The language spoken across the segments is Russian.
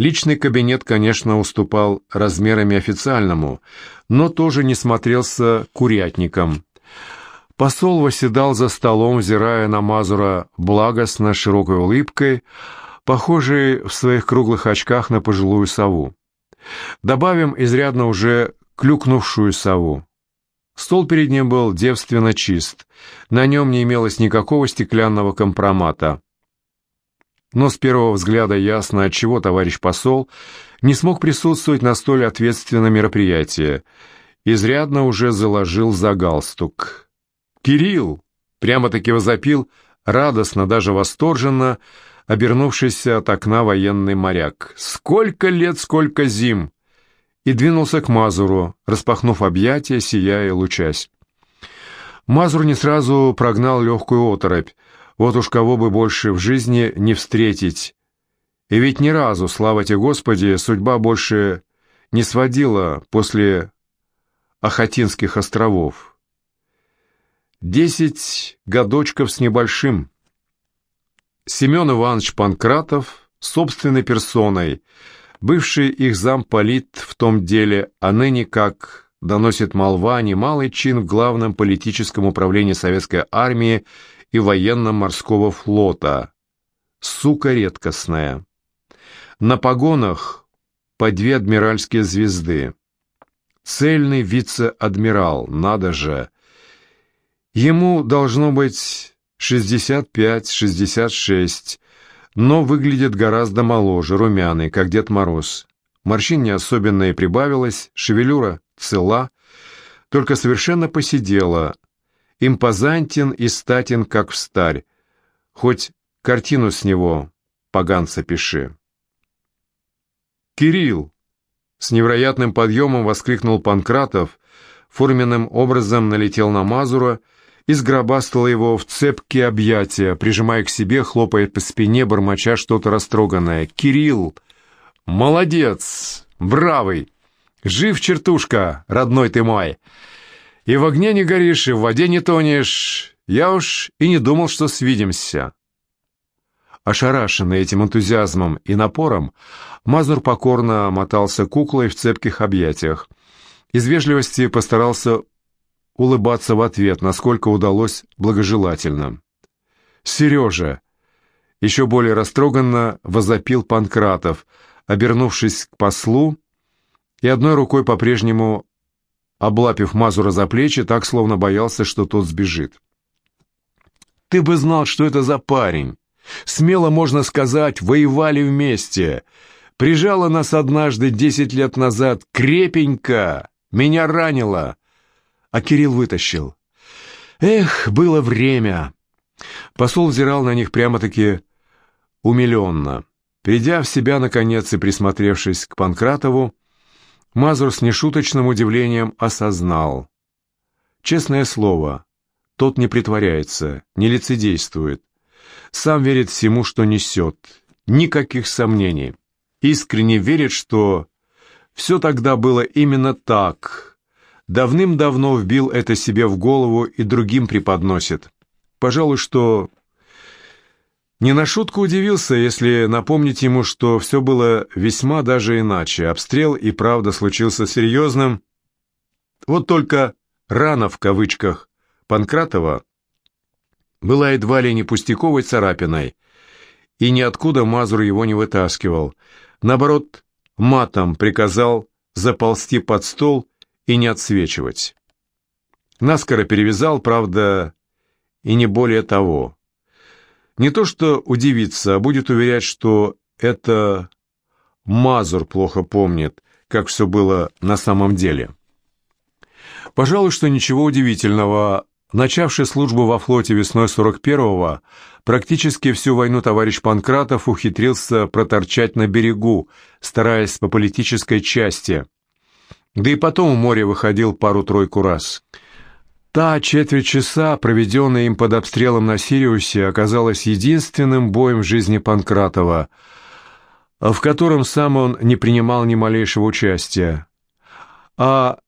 Личный кабинет, конечно, уступал размерами официальному, но тоже не смотрелся курятником. Посол восседал за столом, взирая на Мазура благостно, широкой улыбкой, похожей в своих круглых очках на пожилую сову. Добавим изрядно уже клюкнувшую сову. Стол перед ним был девственно чист, на нем не имелось никакого стеклянного компромата. Но с первого взгляда ясно, отчего товарищ посол не смог присутствовать на столь ответственном мероприятии. Изрядно уже заложил за галстук. «Кирилл!» — прямо-таки возопил, радостно, даже восторженно, обернувшийся от окна военный моряк. «Сколько лет, сколько зим!» И двинулся к Мазуру, распахнув объятия, сияя и лучась. Мазур не сразу прогнал легкую оторопь. Вот уж кого бы больше в жизни не встретить. И ведь ни разу, слава тебе Господи, судьба больше не сводила после Ахатинских островов. Десять годочков с небольшим. Семен Иванович Панкратов собственной персоной, бывший их замполит в том деле, а ныне, как доносит молва, немалый чин в главном политическом управлении советской армии и военно-морского флота. Сука редкостная. На погонах по две адмиральские звезды. Цельный вице-адмирал, надо же, Ему должно быть 65-66, но выглядит гораздо моложе, румяный, как Дед Мороз. Морщин не особенно и прибавилось, шевелюра цела, только совершенно посидела, импозантен и статен, как встарь, хоть картину с него, поганца, пиши. «Кирилл!» — с невероятным подъемом воскликнул Панкратов, форменным образом налетел на Мазура и сгробастала его в цепкие объятия, прижимая к себе, хлопая по спине, бормоча что-то растроганное. «Кирилл! Молодец! Бравый! Жив, чертушка, родной ты мой! И в огне не горишь, и в воде не тонешь. Я уж и не думал, что свидимся». Ошарашенный этим энтузиазмом и напором, Мазур покорно мотался куклой в цепких объятиях. Из вежливости постарался улыбаться в ответ, насколько удалось благожелательно. «Сережа!» Еще более растроганно возопил Панкратов, обернувшись к послу и одной рукой по-прежнему облапив Мазура за плечи, так словно боялся, что тот сбежит. «Ты бы знал, что это за парень! Смело можно сказать, воевали вместе!» Прижала нас однажды десять лет назад крепенько, меня ранило, а Кирилл вытащил. Эх, было время. Посол взирал на них прямо-таки умиленно. Придя в себя, наконец, и присмотревшись к Панкратову, Мазур с нешуточным удивлением осознал. Честное слово, тот не притворяется, не лицедействует. Сам верит всему, что несет. Никаких сомнений. Искренне верит, что все тогда было именно так, Давным-давно вбил это себе в голову и другим преподносит. Пожалуй, что не на шутку удивился, если напомнить ему, что все было весьма даже иначе. Обстрел и правда случился серьезным. Вот только «рана» в кавычках Панкратова была едва ли не пустяковой царапиной, и ниоткуда Мазур его не вытаскивал. Наоборот, матом приказал заползти под стол и не отсвечивать. Наскоро перевязал, правда, и не более того. Не то что удивиться, а будет уверять, что это Мазур плохо помнит, как все было на самом деле. Пожалуй, что ничего удивительного. Начавший службу во флоте весной 41-го, практически всю войну товарищ Панкратов ухитрился проторчать на берегу, стараясь по политической части – да и потом в море выходил пару-тройку раз. Та четверть часа, проведенная им под обстрелом на Сириусе, оказалась единственным боем в жизни Панкратова, в котором сам он не принимал ни малейшего участия. А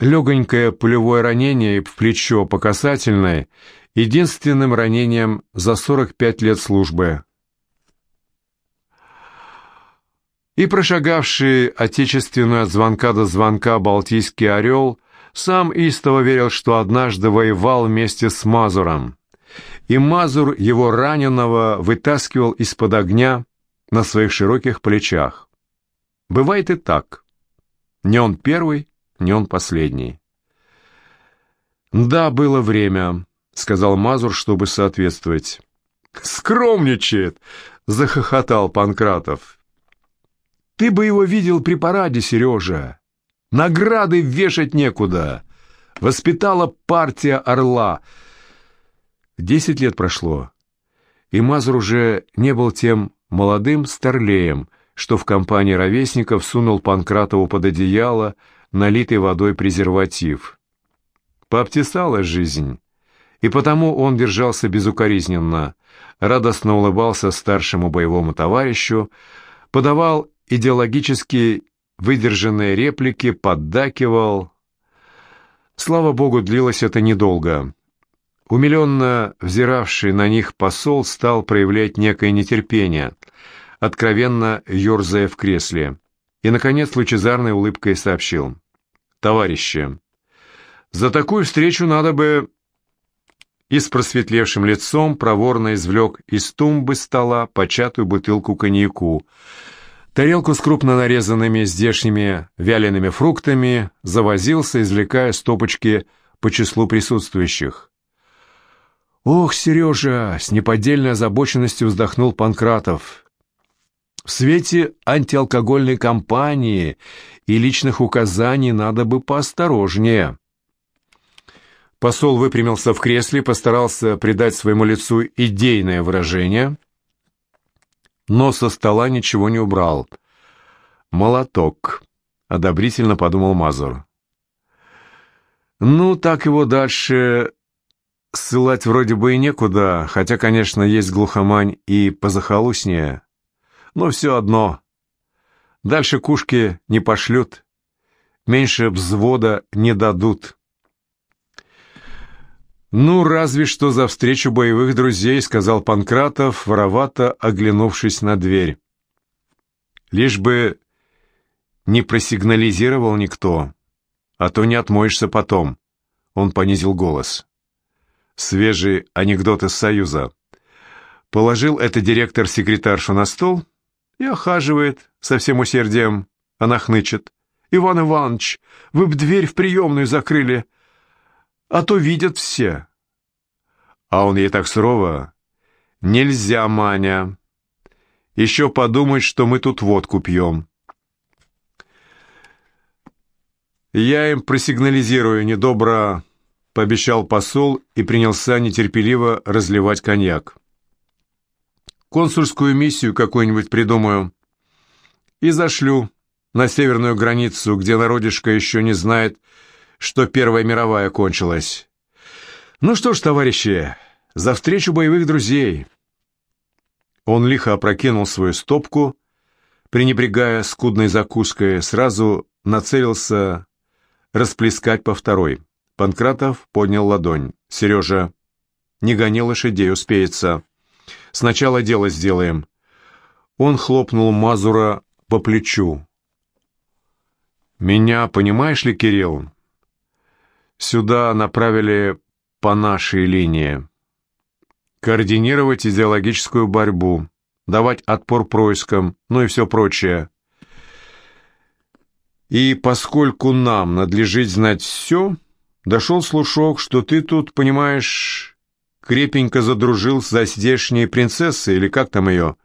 легонькое пулевое ранение в плечо по касательной — единственным ранением за 45 лет службы. И прошагавший отечественную от звонка до звонка Балтийский орел сам истово верил, что однажды воевал вместе с Мазуром. И Мазур его раненого вытаскивал из-под огня на своих широких плечах. Бывает и так. Не он первый, не он последний. «Да, было время», — сказал Мазур, чтобы соответствовать. «Скромничает!» — захохотал Панкратов. Ты бы его видел при параде, Сережа. Награды вешать некуда. Воспитала партия Орла. Десять лет прошло, и Мазур уже не был тем молодым старлеем, что в компании ровесников сунул Панкратову под одеяло налитый водой презерватив. Пообтесала жизнь, и потому он держался безукоризненно, радостно улыбался старшему боевому товарищу, подавал идеологически выдержанные реплики, поддакивал. Слава богу, длилось это недолго. Умиленно взиравший на них посол стал проявлять некое нетерпение, откровенно ерзая в кресле, и, наконец, лучезарной улыбкой сообщил. «Товарищи, за такую встречу надо бы...» И с просветлевшим лицом проворно извлек из тумбы стола початую бутылку коньяку, тарелку с крупно нарезанными здешними вялеными фруктами, завозился, извлекая стопочки по числу присутствующих. «Ох, Сережа!» — с неподдельной озабоченностью вздохнул Панкратов. «В свете антиалкогольной кампании и личных указаний надо бы поосторожнее». Посол выпрямился в кресле, постарался придать своему лицу идейное выражение — но со стола ничего не убрал. «Молоток», — одобрительно подумал Мазур. «Ну, так его дальше ссылать вроде бы и некуда, хотя, конечно, есть глухомань и позахолустнее. Но все одно. Дальше кушки не пошлют, меньше взвода не дадут». «Ну, разве что за встречу боевых друзей», — сказал Панкратов, воровато оглянувшись на дверь. «Лишь бы не просигнализировал никто, а то не отмоешься потом», — он понизил голос. Свежий анекдот из Союза. Положил это директор секретаршу на стол и охаживает со всем усердием. Она хнычет. «Иван Иванович, вы б дверь в приемную закрыли, а то видят все». А он ей так сурово. «Нельзя, Маня. Еще подумать, что мы тут водку пьем». «Я им просигнализирую недобро», — пообещал посол и принялся нетерпеливо разливать коньяк. «Консульскую миссию какую-нибудь придумаю и зашлю на северную границу, где народишко еще не знает, что Первая мировая кончилась. Ну что ж, товарищи, за встречу боевых друзей. Он лихо опрокинул свою стопку, пренебрегая скудной закуской, сразу нацелился расплескать по второй. Панкратов поднял ладонь. «Сережа, не гони лошадей, успеется. Сначала дело сделаем». Он хлопнул Мазура по плечу. «Меня, понимаешь ли, Кирилл, сюда направили по нашей линии. Координировать идеологическую борьбу, давать отпор проискам, ну и все прочее. И поскольку нам надлежит знать все, дошел слушок, что ты тут, понимаешь, крепенько задружил с здешней принцессой, или как там ее?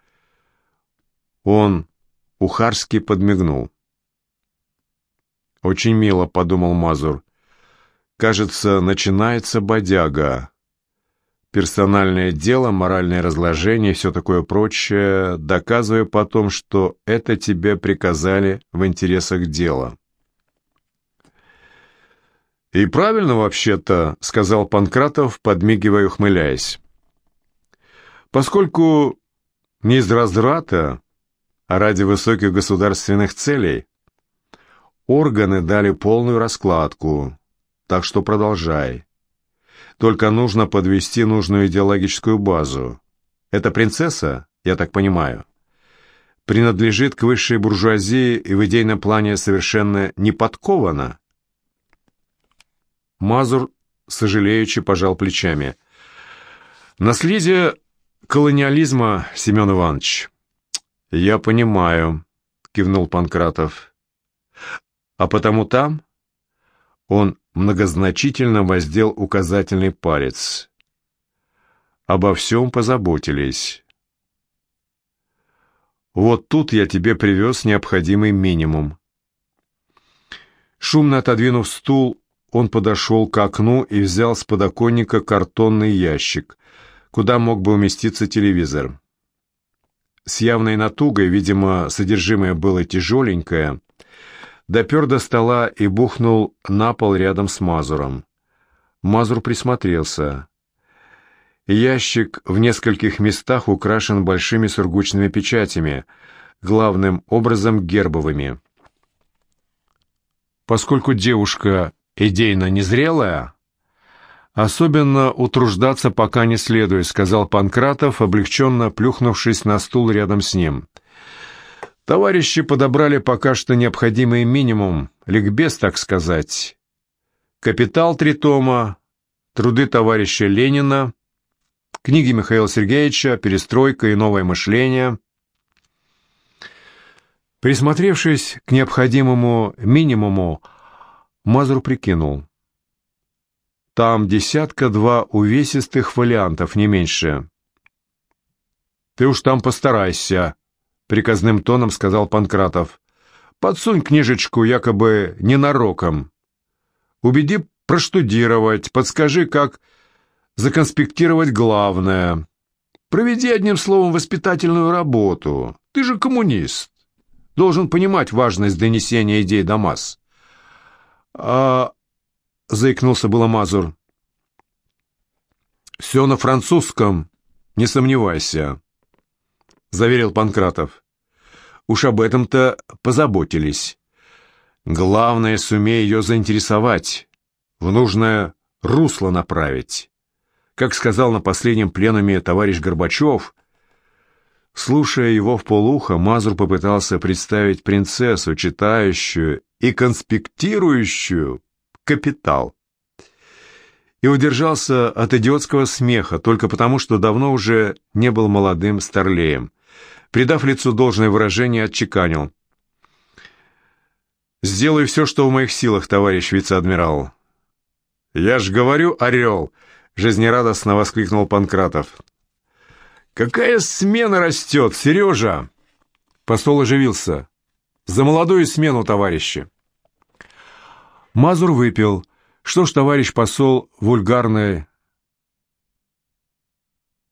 Он ухарски подмигнул. «Очень мило», — подумал Мазур. Кажется, начинается бодяга. Персональное дело, моральное разложение все такое прочее, доказывая потом, что это тебе приказали в интересах дела. «И правильно вообще-то», — сказал Панкратов, подмигивая и ухмыляясь. «Поскольку не из раздрата, а ради высоких государственных целей, органы дали полную раскладку, так что продолжай. Только нужно подвести нужную идеологическую базу. Это принцесса, я так понимаю. принадлежит к высшей буржуазии и в идейном плане совершенно не подкована? Мазур, сожалеючи, пожал плечами. Наследие колониализма, Семен Иванович. Я понимаю, кивнул Панкратов. А потому там он многозначительно воздел указательный палец. Обо всем позаботились. Вот тут я тебе привез необходимый минимум. Шумно отодвинув стул, он подошел к окну и взял с подоконника картонный ящик, куда мог бы уместиться телевизор. С явной натугой, видимо, содержимое было тяжеленькое, допер до стола и бухнул на пол рядом с Мазуром. Мазур присмотрелся. Ящик в нескольких местах украшен большими сургучными печатями, главным образом гербовыми. Поскольку девушка идейно незрелая, особенно утруждаться пока не следует, сказал Панкратов, облегченно плюхнувшись на стул рядом с ним. Товарищи подобрали пока что необходимый минимум, ликбез, так сказать. «Капитал» три тома, труды товарища Ленина, книги Михаила Сергеевича «Перестройка и новое мышление». Присмотревшись к необходимому минимуму, Мазур прикинул. Там десятка-два увесистых фолиантов, не меньше. «Ты уж там постарайся», — приказным тоном сказал Панкратов. «Подсунь книжечку якобы ненароком. Убеди проштудировать, подскажи, как законспектировать главное. Проведи одним словом воспитательную работу. Ты же коммунист. Должен понимать важность донесения идей до масс. А... заикнулся было Мазур. Все на французском, не сомневайся, заверил Панкратов. Уж об этом-то позаботились. Главное, сумей ее заинтересовать, в нужное русло направить. Как сказал на последнем пленуме товарищ Горбачев, слушая его в полухо, Мазур попытался представить принцессу, читающую и конспектирующую капитал. И удержался от идиотского смеха только потому, что давно уже не был молодым старлеем. Придав лицу должное выражение, отчеканил. «Сделай все, что в моих силах, товарищ вице-адмирал». «Я ж говорю, орел!» Жизнерадостно воскликнул Панкратов. «Какая смена растет, Сережа!» Посол оживился. «За молодую смену, товарищи!» Мазур выпил. Что ж, товарищ посол, вульгарной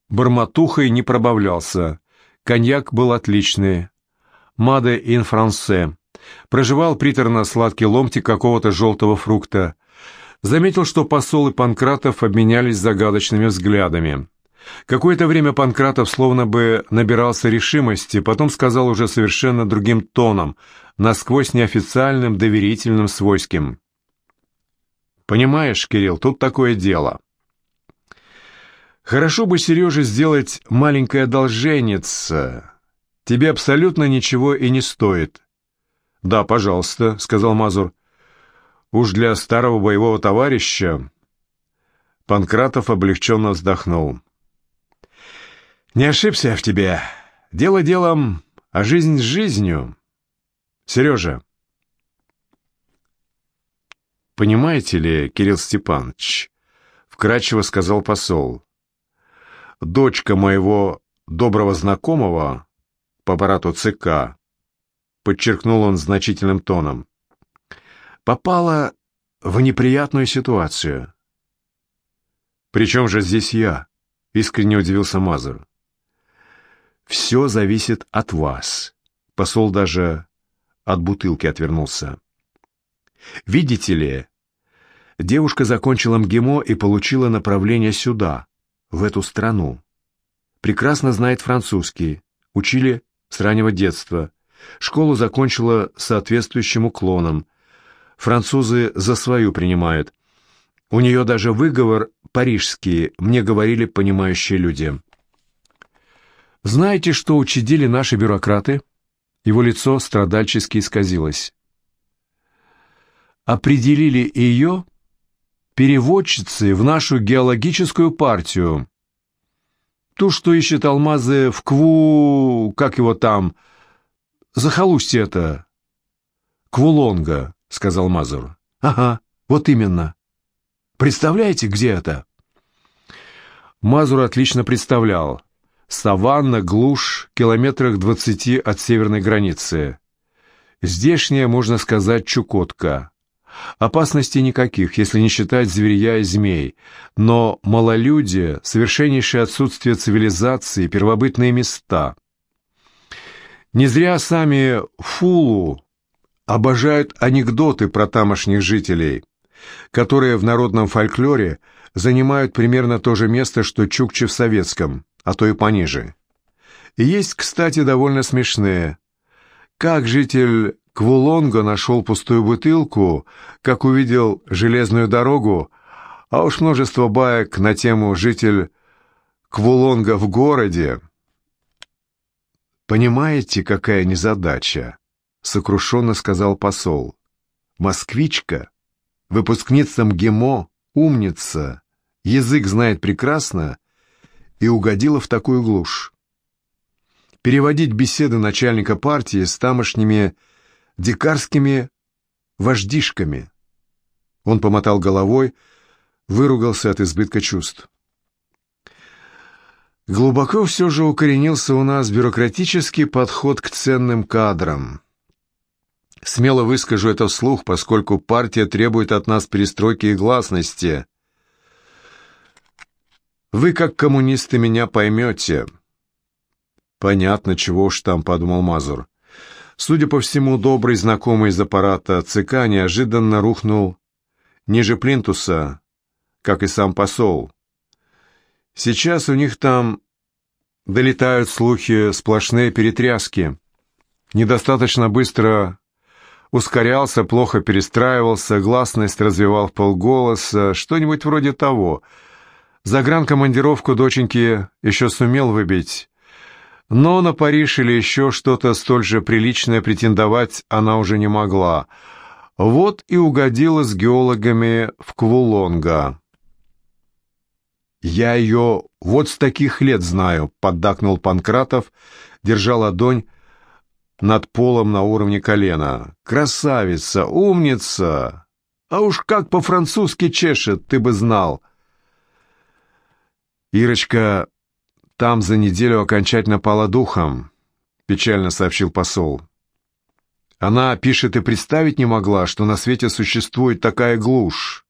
бормотухой не пробавлялся. Коньяк был отличный. Маде ин франсе. Проживал приторно-сладкий ломтик какого-то желтого фрукта. Заметил, что посол и Панкратов обменялись загадочными взглядами. Какое-то время Панкратов словно бы набирался решимости, потом сказал уже совершенно другим тоном, насквозь неофициальным, доверительным, свойским. «Понимаешь, Кирилл, тут такое дело. Хорошо бы Сереже сделать маленькое одолженец. Тебе абсолютно ничего и не стоит». «Да, пожалуйста», — сказал Мазур. Уж для старого боевого товарища... Панкратов облегченно вздохнул. «Не ошибся я в тебе. Дело делом, а жизнь с жизнью. Сережа, «Понимаете ли, Кирилл Степанович, — вкратчиво сказал посол, — дочка моего доброго знакомого по аппарату ЦК, — подчеркнул он значительным тоном, попала в неприятную ситуацию. «Причем же здесь я?» — искренне удивился Мазур. «Все зависит от вас». Посол даже от бутылки отвернулся. «Видите ли, девушка закончила МГИМО и получила направление сюда, в эту страну. Прекрасно знает французский, учили с раннего детства. Школу закончила соответствующим уклоном, Французы за свою принимают. У нее даже выговор парижский, мне говорили понимающие люди. Знаете, что учредили наши бюрократы? Его лицо страдальчески исказилось. «Определили ее переводчицей в нашу геологическую партию. Ту, что ищет алмазы в Кву... как его там... захолустье это...» «Квулонга», — сказал Мазур. «Ага, вот именно. Представляете, где это?» Мазур отлично представлял. Саванна, глушь, километрах двадцати от северной границы. Здешняя, можно сказать, Чукотка. Опасностей никаких, если не считать зверя и змей, но малолюдие, совершеннейшее отсутствие цивилизации, первобытные места. Не зря сами фулу обожают анекдоты про тамошних жителей, которые в народном фольклоре занимают примерно то же место, что чукчи в советском, а то и пониже. Есть, кстати, довольно смешные. Как житель Квулонга нашел пустую бутылку, как увидел железную дорогу, а уж множество баек на тему «Житель Квулонга в городе». «Понимаете, какая незадача?» — сокрушенно сказал посол. «Москвичка, выпускница МГИМО, умница, язык знает прекрасно и угодила в такую глушь. Переводить беседы начальника партии с тамошними дикарскими вождишками. Он помотал головой, выругался от избытка чувств. Глубоко все же укоренился у нас бюрократический подход к ценным кадрам. Смело выскажу это вслух, поскольку партия требует от нас перестройки и гласности. Вы, как коммунисты, меня поймете. Понятно, чего уж там, подумал Мазур. Судя по всему, добрый знакомый из аппарата ЦК неожиданно рухнул ниже плинтуса, как и сам посол. Сейчас у них там долетают слухи, сплошные перетряски. Недостаточно быстро ускорялся, плохо перестраивался, гласность развивал в полголоса, что-нибудь вроде того. Загранкомандировку доченьки еще сумел выбить, но на Париж или еще что-то столь же приличное претендовать она уже не могла. Вот и угодила с геологами в Квулонга. «Я ее вот с таких лет знаю», — поддакнул Панкратов, держа ладонь над полом на уровне колена. «Красавица, умница! А уж как по-французски чешет, ты бы знал!» Ирочка там за неделю окончательно пала духом, печально сообщил посол. Она пишет и представить не могла, что на свете существует такая глушь.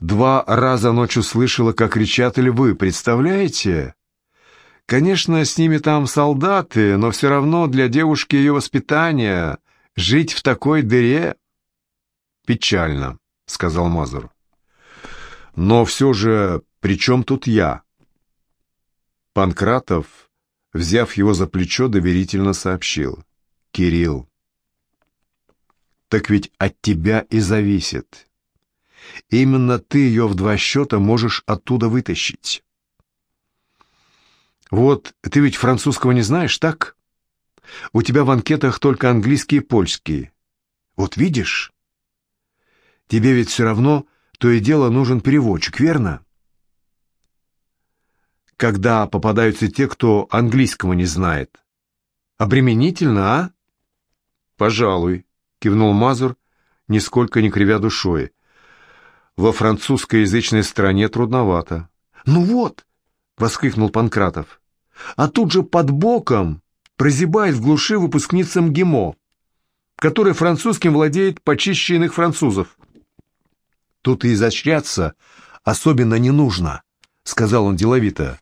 Два раза ночью слышала, как кричат львы, представляете? Конечно, с ними там солдаты, но все равно для девушки ее воспитания жить в такой дыре... Печально, сказал Мазур. Но все же, при чем тут я? Панкратов, взяв его за плечо, доверительно сообщил. «Кирилл, так ведь от тебя и зависит. Именно ты ее в два счета можешь оттуда вытащить. Вот ты ведь французского не знаешь, так? У тебя в анкетах только английский и польский. Вот видишь? Тебе ведь все равно то и дело нужен переводчик, верно? Когда попадаются те, кто английского не знает. Обременительно, а? Пожалуй, кивнул Мазур, нисколько не кривя душой. Во французскоязычной стране трудновато. Ну вот, воскликнул Панкратов. А тут же под боком прозябает в глуши выпускница МГИМО, которая французским владеет почище иных французов. Тут и изощряться особенно не нужно, сказал он деловито.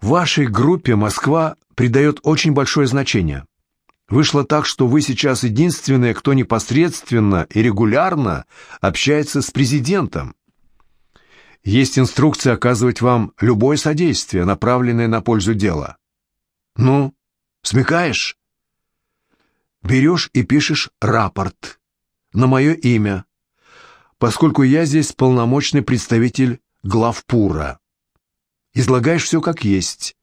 Вашей группе Москва придает очень большое значение. Вышло так, что вы сейчас единственные, кто непосредственно и регулярно общается с президентом. Есть инструкция оказывать вам любое содействие, направленное на пользу дела. Ну, смекаешь? Берешь и пишешь рапорт на мое имя, поскольку я здесь полномочный представитель главпура излагаешь все как есть.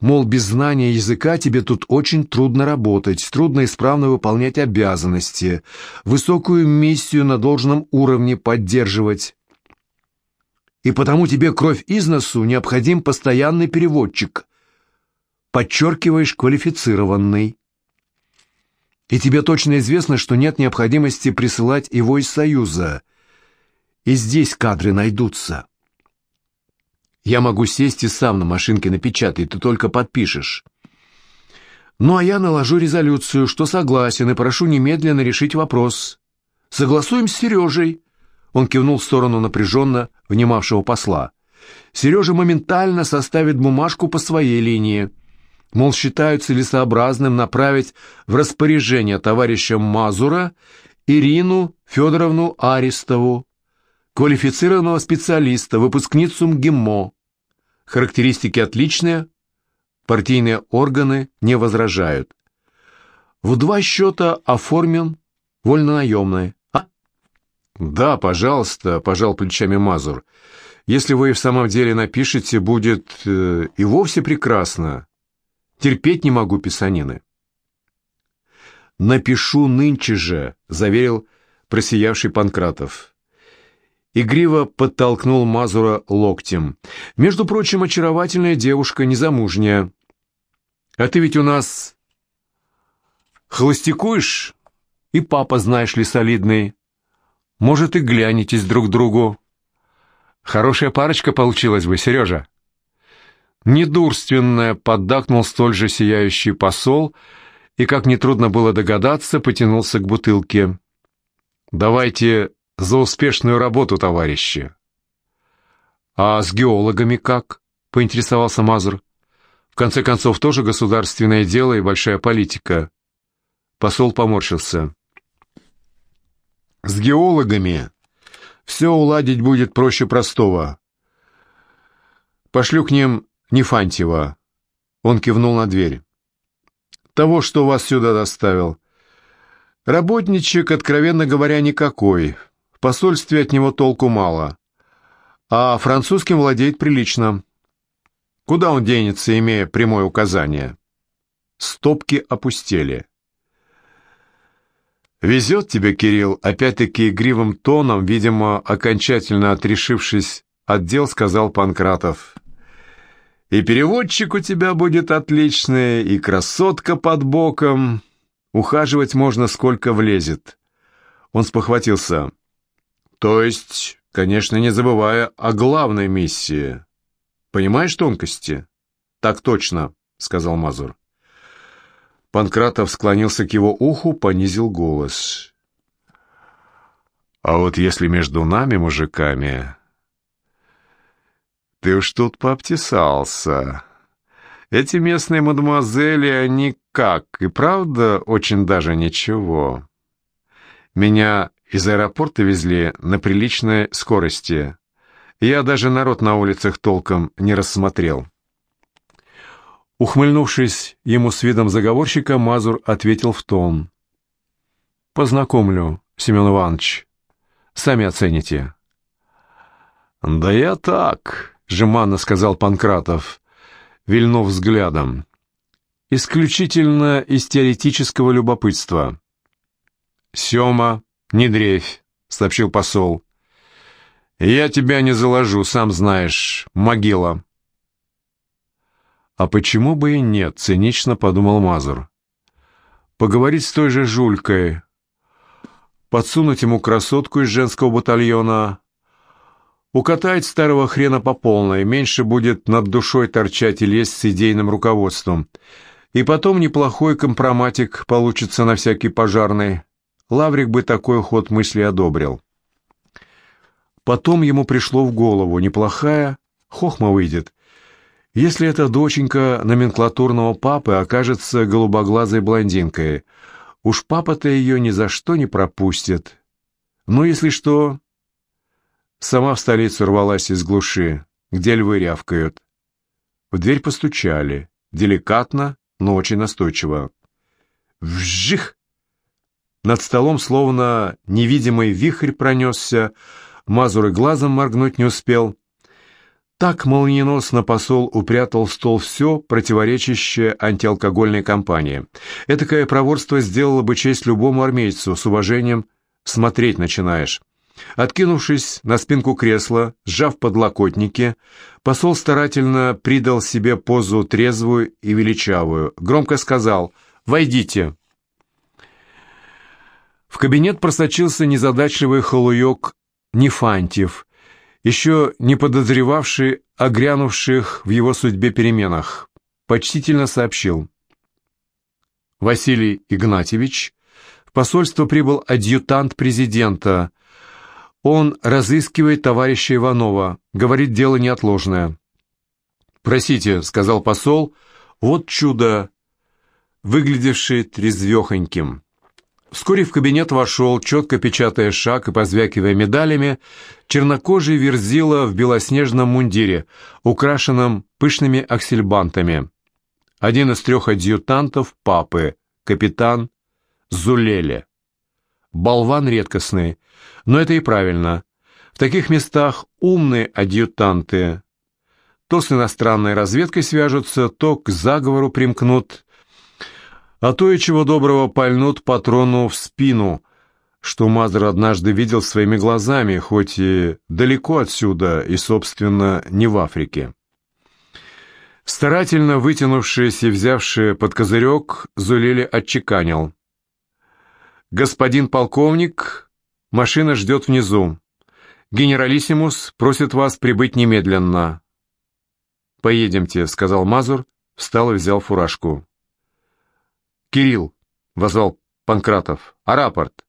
Мол, без знания языка тебе тут очень трудно работать, трудно исправно выполнять обязанности, высокую миссию на должном уровне поддерживать. И потому тебе кровь из носу необходим постоянный переводчик. Подчеркиваешь квалифицированный. И тебе точно известно, что нет необходимости присылать его из Союза. И здесь кадры найдутся. Я могу сесть и сам на машинке напечатать, ты только подпишешь. Ну а я наложу резолюцию, что согласен, и прошу немедленно решить вопрос. Согласуем с Сережей. Он кивнул в сторону напряженно внимавшего посла. Сережа моментально составит бумажку по своей линии мол, считают целесообразным направить в распоряжение товарища Мазура Ирину Федоровну Арестову, квалифицированного специалиста, выпускницу МГИМО. Характеристики отличные, партийные органы не возражают. В два счета оформлен вольнонаемный. А? Да, пожалуйста, пожал плечами Мазур. Если вы в самом деле напишете, будет э, и вовсе прекрасно. Терпеть не могу писанины. «Напишу нынче же», — заверил просиявший Панкратов. Игриво подтолкнул Мазура локтем. «Между прочим, очаровательная девушка, незамужняя. А ты ведь у нас холостякуешь? И папа, знаешь ли, солидный. Может, и глянетесь друг другу. Хорошая парочка получилась бы, Сережа». Недурственное поддакнул столь же сияющий посол и, как нетрудно было догадаться, потянулся к бутылке. «Давайте за успешную работу, товарищи!» «А с геологами как?» — поинтересовался Мазур. «В конце концов, тоже государственное дело и большая политика». Посол поморщился. «С геологами все уладить будет проще простого. Пошлю к ним Нефантьева. Он кивнул на дверь. Того, что вас сюда доставил. Работничек, откровенно говоря, никакой. В посольстве от него толку мало. А французским владеет прилично. Куда он денется, имея прямое указание? Стопки опустели. «Везет тебе, Кирилл», опять-таки игривым тоном, видимо, окончательно отрешившись от дел, сказал Панкратов. И переводчик у тебя будет отличный, и красотка под боком. Ухаживать можно сколько влезет. Он спохватился. То есть, конечно, не забывая о главной миссии. Понимаешь тонкости? Так точно, сказал Мазур. Панкратов склонился к его уху, понизил голос. А вот если между нами, мужиками, ты уж тут пообтесался. Эти местные мадемуазели, они как, и правда очень даже ничего. Меня из аэропорта везли на приличной скорости. Я даже народ на улицах толком не рассмотрел. Ухмыльнувшись ему с видом заговорщика, Мазур ответил в тон. «Познакомлю, Семен Иванович. Сами оцените». «Да я так», — жеманно сказал Панкратов, вильнув взглядом. «Исключительно из теоретического любопытства». «Сема, не дрейфь», — сообщил посол. «Я тебя не заложу, сам знаешь, могила». «А почему бы и нет?» — цинично подумал Мазур. «Поговорить с той же Жулькой, подсунуть ему красотку из женского батальона, Укатать старого хрена по полной, меньше будет над душой торчать и лезть с идейным руководством. И потом неплохой компроматик получится на всякий пожарный. Лаврик бы такой ход мысли одобрил. Потом ему пришло в голову, неплохая, хохма выйдет. Если эта доченька номенклатурного папы окажется голубоглазой блондинкой, уж папа-то ее ни за что не пропустит. Ну, если что, Сама в столицу рвалась из глуши, где львы рявкают. В дверь постучали, деликатно, но очень настойчиво. Вжих! Над столом словно невидимый вихрь пронесся, Мазур и глазом моргнуть не успел. Так молниеносно посол упрятал в стол все, противоречащее антиалкогольной кампании. Этакое проворство сделало бы честь любому армейцу, с уважением смотреть начинаешь. Откинувшись на спинку кресла, сжав подлокотники, посол старательно придал себе позу трезвую и величавую. Громко сказал «Войдите». В кабинет просочился незадачливый халуек Нефантьев, еще не подозревавший о грянувших в его судьбе переменах, почтительно сообщил. Василий Игнатьевич, в посольство прибыл адъютант президента. Он разыскивает товарища Иванова, говорит, дело неотложное. «Просите», — сказал посол, — «вот чудо, выглядевший трезвехоньким». Вскоре в кабинет вошел, четко печатая шаг и позвякивая медалями, чернокожий верзила в белоснежном мундире, украшенном пышными аксельбантами. Один из трех адъютантов папы, капитан Зулеле. Болван редкостный, но это и правильно. В таких местах умные адъютанты то с иностранной разведкой свяжутся, то к заговору примкнут, а то и чего доброго пальнут патрону в спину, что Мазер однажды видел своими глазами, хоть и далеко отсюда, и, собственно, не в Африке. Старательно вытянувшись и взявший под козырек, Зулели отчеканил. «Господин полковник, машина ждет внизу. Генералиссимус просит вас прибыть немедленно». «Поедемте», — сказал Мазур, встал и взял фуражку. «Кирилл», — возвал Панкратов, — «а рапорт?»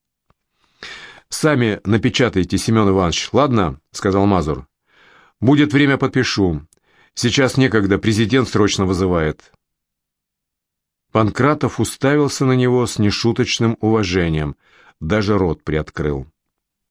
«Сами напечатайте, Семен Иванович, ладно?» — сказал Мазур. «Будет время, подпишу. Сейчас некогда, президент срочно вызывает». Панкратов уставился на него с нешуточным уважением, даже рот приоткрыл.